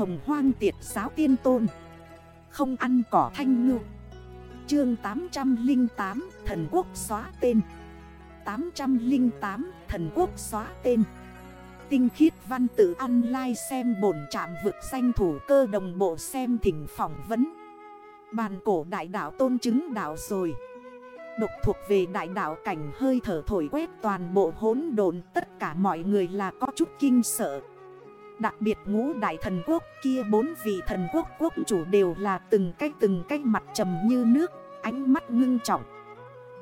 Hồng hoang tiệt giáo tiên tôn. Không ăn cỏ thanh ngư. Chương 808 Thần quốc xóa tên. 808 Thần quốc xóa tên. Tinh khiết văn tự online xem bổn trạm vực danh thủ cơ đồng bộ xem thỉnh phỏng vấn. Bàn cổ đại đảo tôn chứng đảo rồi. Độc thuộc về đại đảo cảnh hơi thở thổi quét toàn bộ hốn đồn Tất cả mọi người là có chút kinh sợ. Đặc biệt ngũ đại thần quốc kia, bốn vị thần quốc quốc chủ đều là từng cái từng cái mặt trầm như nước, Ánh mắt ngưng trọng.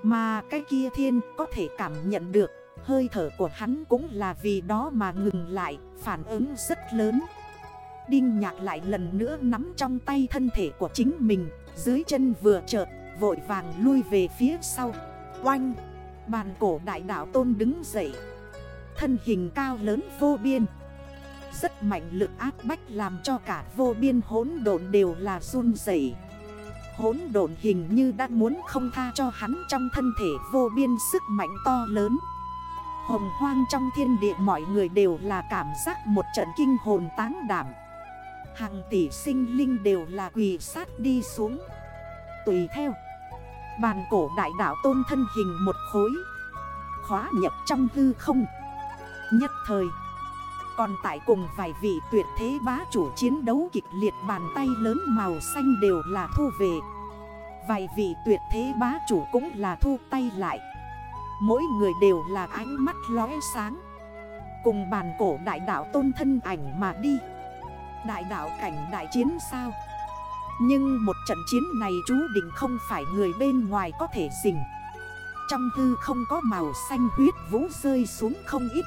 Mà cái kia thiên có thể cảm nhận được, Hơi thở của hắn cũng là vì đó mà ngừng lại, Phản ứng rất lớn. Đinh nhạc lại lần nữa nắm trong tay thân thể của chính mình, Dưới chân vừa chợt, vội vàng lui về phía sau. Oanh! Bàn cổ đại đảo tôn đứng dậy. Thân hình cao lớn vô biên rất mạnh lực áp bách làm cho cả vô biên hốn độn đều là run dậy Hốn độn hình như đã muốn không tha cho hắn trong thân thể vô biên sức mạnh to lớn. Hồng hoang trong thiên địa mọi người đều là cảm giác một trận kinh hồn táng đảm. Hàng tỷ sinh linh đều là quỳ sát đi xuống. Tùy theo, Bàn cổ đại đảo tôn thân hình một khối, Khóa nhập trong hư không. Nhất thời còn tại cùng vài vị tuyệt thế bá chủ chiến đấu kịch liệt bàn tay lớn màu xanh đều là thu về. Vài vị tuyệt thế bá chủ cũng là thu tay lại. Mỗi người đều là ánh mắt lóe sáng. Cùng bàn cổ đại đảo tôn thân ảnh mà đi. Đại đảo cảnh đại chiến sao? Nhưng một trận chiến này chú định không phải người bên ngoài có thể dình. Trong thư không có màu xanh huyết vũ rơi xuống không ít.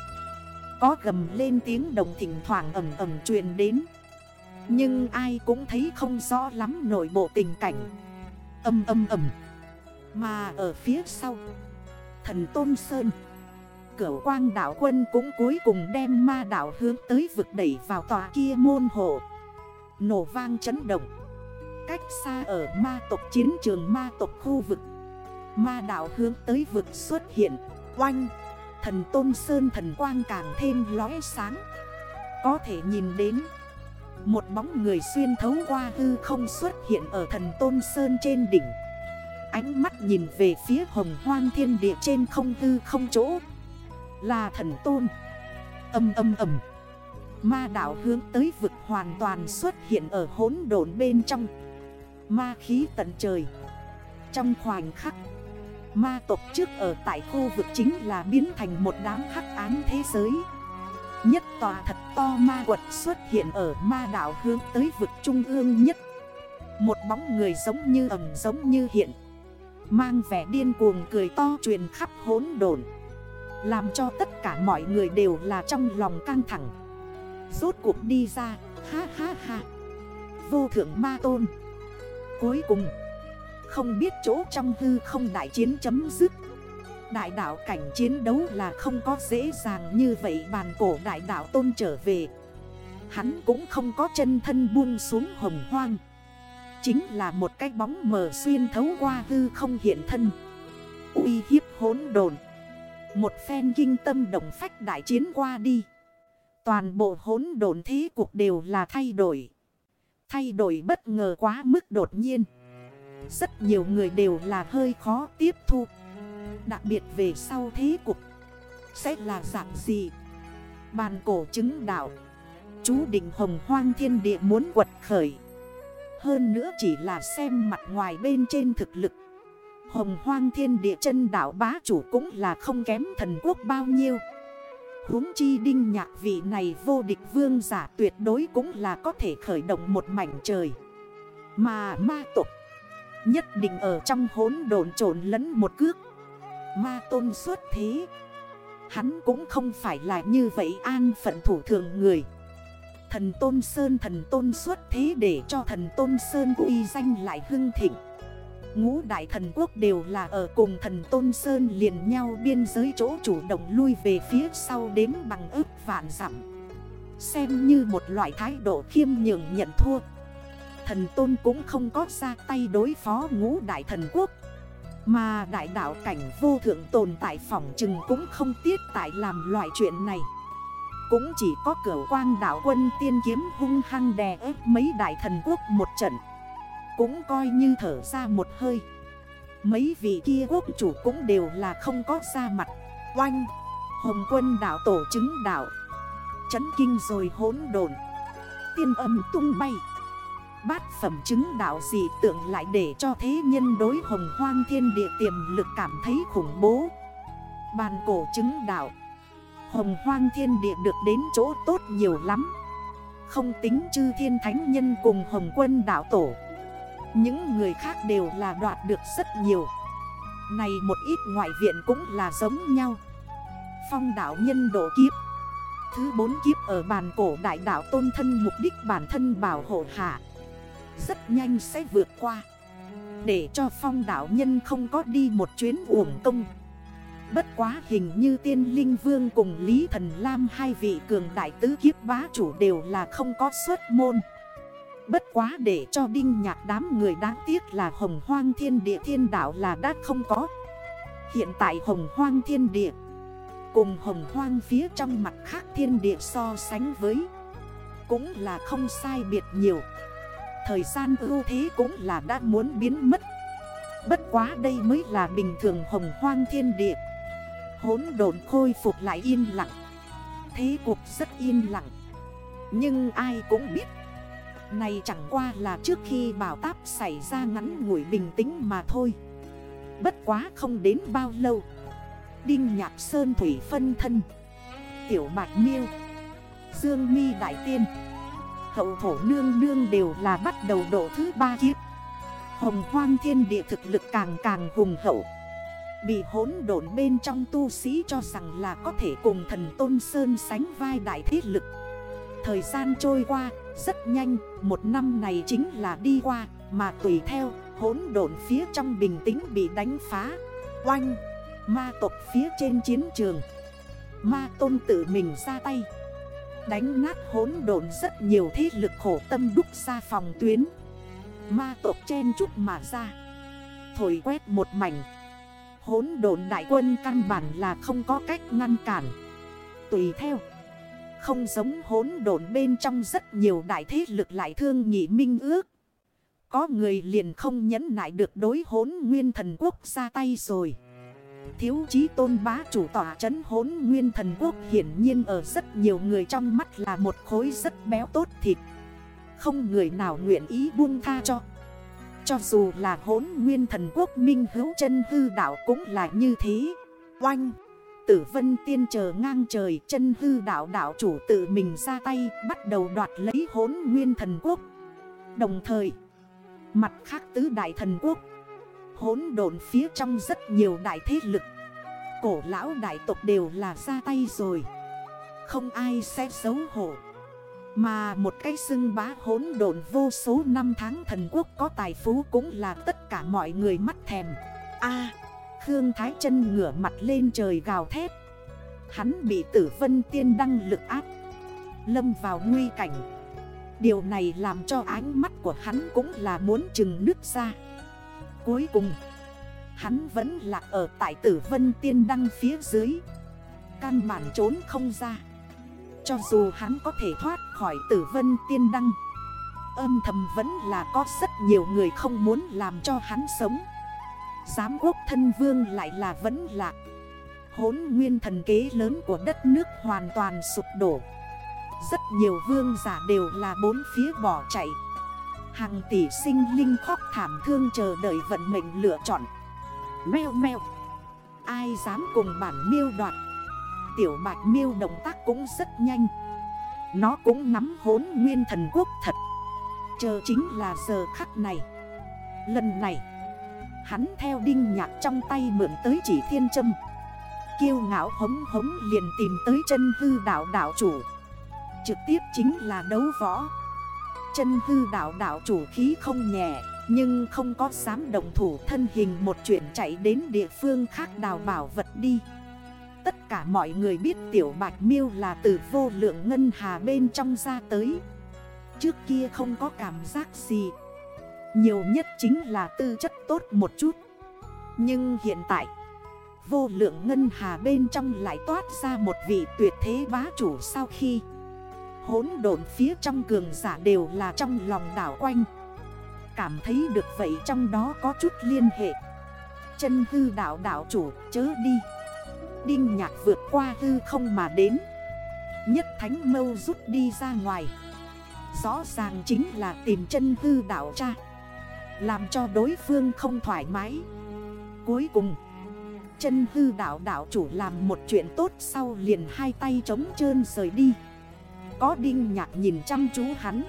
Có gầm lên tiếng đồng thỉnh thoảng ẩm ẩm truyền đến. Nhưng ai cũng thấy không rõ lắm nội bộ tình cảnh. Âm âm ẩm Mà ở phía sau, Thần Tôn Sơn, Cửu quang đảo quân cũng cuối cùng đem ma đảo hướng tới vực đẩy vào tòa kia môn hộ. Nổ vang chấn động. Cách xa ở ma tộc chiến trường ma tộc khu vực, Ma đảo hướng tới vực xuất hiện. Oanh! Thần Tôn Sơn thần quang càng thêm lóe sáng. Có thể nhìn đến, Một bóng người xuyên thấu qua hư không xuất hiện ở thần Tôn Sơn trên đỉnh. Ánh mắt nhìn về phía hồng hoang thiên địa trên không hư không chỗ. Là thần tôn. Âm âm ầm Ma đảo hướng tới vực hoàn toàn xuất hiện ở hốn đồn bên trong. Ma khí tận trời. Trong khoảnh khắc Ma tộc trước ở tại khu vực chính là biến thành một đám hắc án thế giới. Nhất tòa thật to ma quật xuất hiện ở ma đảo hướng tới vực trung ương nhất. Một bóng người giống như ẩm, giống như hiện. Mang vẻ điên cuồng cười to truyền khắp hốn đồn Làm cho tất cả mọi người đều là trong lòng căng thẳng. Rốt cuộc đi ra, Ha ha ha. Vô thượng ma tôn. Cuối cùng không biết chỗ trong hư không đại chiến chấm dứt. Đại đảo cảnh chiến đấu là không có dễ dàng như vậy, Bàn cổ đại đảo tôn trở về. Hắn cũng không có chân thân buông xuống hồng hoang. Chính là một cái bóng mờ xuyên thấu qua hư không hiện thân. Uy hiếp hốn đồn Một phen kinh tâm động phách đại chiến qua đi. Toàn bộ hốn đồn thế cuộc đều là thay đổi. Thay đổi bất ngờ quá mức đột nhiên. Rất nhiều người đều là hơi khó tiếp thu. Đặc biệt về sau thế cục, Sẽ là dạng gì? Bàn cổ chứng đạo. Chú định hồng hoang thiên địa muốn quật khởi. Hơn nữa chỉ là xem mặt ngoài bên trên thực lực. Hồng hoang thiên địa chân đảo bá chủ cũng là không kém thần quốc bao nhiêu. Huống chi đinh nhạc vị này vô địch vương giả tuyệt đối cũng là có thể khởi động một mảnh trời. Mà ma tục Nhất định ở trong hốn đồn trộn lẫn một cước. Ma tôn xuất thế. Hắn cũng không phải là như vậy an phận thủ thường người. Thần Tôn Sơn thần Tôn xuất thế để cho thần Tôn Sơn uy danh lại hưng thịnh. Ngũ đại thần quốc đều là ở cùng thần Tôn Sơn liền nhau biên giới chỗ chủ động lui về phía sau đến bằng ước vạn dặm. Xem như một loại thái độ khiêm nhường nhận thua. Thần Tôn cũng không có ra tay đối phó ngũ đại thần quốc. Mà đại đạo cảnh vô thượng tồn tại phòng chừng cũng không tiết tại làm loại chuyện này. Cũng chỉ có cửa quang đảo quân tiên kiếm hung hăng đè ép mấy đại thần quốc một trận. Cũng coi như thở ra một hơi. Mấy vị kia quốc chủ cũng đều là không có ra mặt. Oanh! Hồng quân đảo tổ chứng đảo Chấn kinh rồi hốn đồn Tiên âm tung bay. Bát phẩm chứng đạo dị tượng lại để cho thế nhân đối hồng hoang thiên địa tiềm lực cảm thấy khủng bố. Bàn cổ chứng đạo. Hồng hoang thiên địa được đến chỗ tốt nhiều lắm. Không tính chư thiên thánh nhân cùng hồng quân đạo tổ. Những người khác đều là đoạt được rất nhiều. Này một ít ngoại viện cũng là giống nhau. Phong đạo nhân độ kiếp. Thứ bốn kiếp ở bàn cổ đại đạo tôn thân mục đích bản thân bảo hộ hạ. Rất nhanh sẽ vượt qua. Để cho phong đạo nhân không có đi một chuyến uổng công. Bất quá hình như tiên linh vương cùng Lý Thần Lam hai vị cường đại tứ kiếp bá chủ đều là không có xuất môn. Bất quá để cho đinh nhạc đám người đáng tiếc là hồng hoang thiên địa thiên đạo là đã không có. Hiện tại hồng hoang thiên địa Cùng hồng hoang phía trong mặt khác thiên địa so sánh với Cũng là không sai biệt nhiều. Thời gian ưu thế cũng là đã muốn biến mất. Bất quá đây mới là bình thường hồng hoang thiên địa. Hốn đồn khôi phục lại yên lặng. Thế cuộc rất yên lặng. Nhưng ai cũng biết, Này chẳng qua là trước khi bảo táp xảy ra ngắn ngủi bình tĩnh mà thôi. Bất quá không đến bao lâu, Đinh Nhạc Sơn Thủy phân thân, Tiểu Bạch Miêu, Dương Mi Đại Tiên Hậu thổ nương nương đều là bắt đầu độ thứ ba kiếp. Hồng hoang thiên địa thực lực càng càng hùng hậu. Bị hốn độn bên trong tu sĩ cho rằng là có thể cùng thần Tôn Sơn sánh vai đại thế lực. Thời gian trôi qua, rất nhanh, Một năm này chính là đi qua, Mà tùy theo hốn độn phía trong bình tĩnh bị đánh phá. Oanh! Ma tộc phía trên chiến trường. Ma tôn tự mình ra tay. Đánh nát hốn độn rất nhiều thế lực khổ tâm đúc ra phòng tuyến. Ma tộc chen chút mà ra. Thổi quét một mảnh. Hốn độn đại quân căn bản là không có cách ngăn cản. Tùy theo. Không giống hốn độn bên trong rất nhiều đại thế lực lại thương nghị minh ước. Có người liền không nhẫn nại được đối hốn nguyên thần quốc ra tay rồi. Thiếu chí tôn bá chủ tỏa trấn hốn nguyên thần quốc hiển nhiên ở rất nhiều người trong mắt là một khối rất béo tốt thịt. Không người nào nguyện ý buông tha cho. Cho dù là hốn nguyên thần quốc minh hữu chân hư đảo cũng là như thế. Oanh! Tử vân tiên chờ ngang trời, chân hư đảo đảo chủ tự mình ra tay, Bắt đầu đoạt lấy hốn nguyên thần quốc. Đồng thời, Mặt khác tứ đại thần quốc hỗn đồn phía trong rất nhiều đại thế lực. Cổ lão đại tộc đều là ra tay rồi. Không ai sẽ xấu hổ. Mà một cái xưng bá hỗn đồn vô số năm tháng thần quốc có tài phú cũng là tất cả mọi người mắt thèm. A, Khương Thái chân ngửa mặt lên trời gào thét. Hắn bị tử vân tiên đăng lực áp, Lâm vào nguy cảnh. Điều này làm cho ánh mắt của hắn cũng là muốn chừng nước ra. Cuối cùng, Hắn vẫn lạc ở tại tử vân tiên đăng phía dưới. Căn bản trốn không ra. Cho dù hắn có thể thoát khỏi tử vân tiên đăng, Âm thầm vẫn là có rất nhiều người không muốn làm cho hắn sống. Giám quốc thân vương lại là vẫn lạc Hốn nguyên thần kế lớn của đất nước hoàn toàn sụp đổ. Rất nhiều vương giả đều là bốn phía bỏ chạy. Hàng tỷ sinh linh khóc thảm thương chờ đợi vận mệnh lựa chọn. Mèo mèo. Ai dám cùng bản miêu đoạt? Tiểu bạch miêu động tác cũng rất nhanh. Nó cũng nắm hốn nguyên thần quốc thật. Chờ chính là giờ khắc này. Lần này, Hắn theo đinh nhạc trong tay mượn tới chỉ thiên châm. Kiêu ngạo hống hống liền tìm tới chân hư đảo đảo chủ. Trực tiếp chính là đấu võ. Chân hư đảo đảo chủ khí không nhẹ, Nhưng không có dám động thủ, thân hình một chuyện chạy đến địa phương khác đào bảo vật đi. Tất cả mọi người biết tiểu bạch miêu là từ vô lượng ngân hà bên trong ra tới. Trước kia không có cảm giác gì. Nhiều nhất chính là tư chất tốt một chút. Nhưng hiện tại, Vô lượng ngân hà bên trong lại toát ra một vị tuyệt thế bá chủ sau khi Hốn độn phía trong cường giả đều là trong lòng đảo quanh. Cảm thấy được vậy trong đó có chút liên hệ. Chân hư đảo đảo chủ, chớ đi. Đinh nhạc vượt qua hư không mà đến. Nhất thánh mâu rút đi ra ngoài. Rõ ràng chính là tìm chân hư đảo cha. Làm cho đối phương không thoải mái. Cuối cùng, Chân hư đảo đảo chủ làm một chuyện tốt sau liền hai tay trống trơn rời đi. Có đinh nhạc nhìn chăm chú hắn.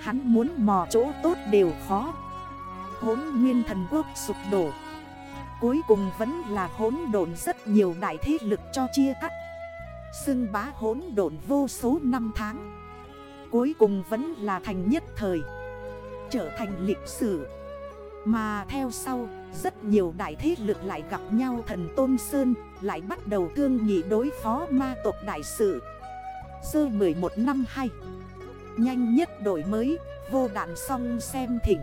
Hắn muốn mò chỗ tốt đều khó. Hốn nguyên thần quốc sụp đổ. Cuối cùng vẫn là hốn độn rất nhiều đại thế lực cho chia cắt. Xưng bá hốn độn vô số năm tháng. Cuối cùng vẫn là thành nhất thời. Trở thành lịch sử. Mà theo sau, Rất nhiều đại thế lực lại gặp nhau thần Tôn Sơn, Lại bắt đầu thương nghị đối phó ma tộc đại sự. Sơ 11 năm 2 Nhanh nhất đổi mới Vô đạn xong xem thỉnh.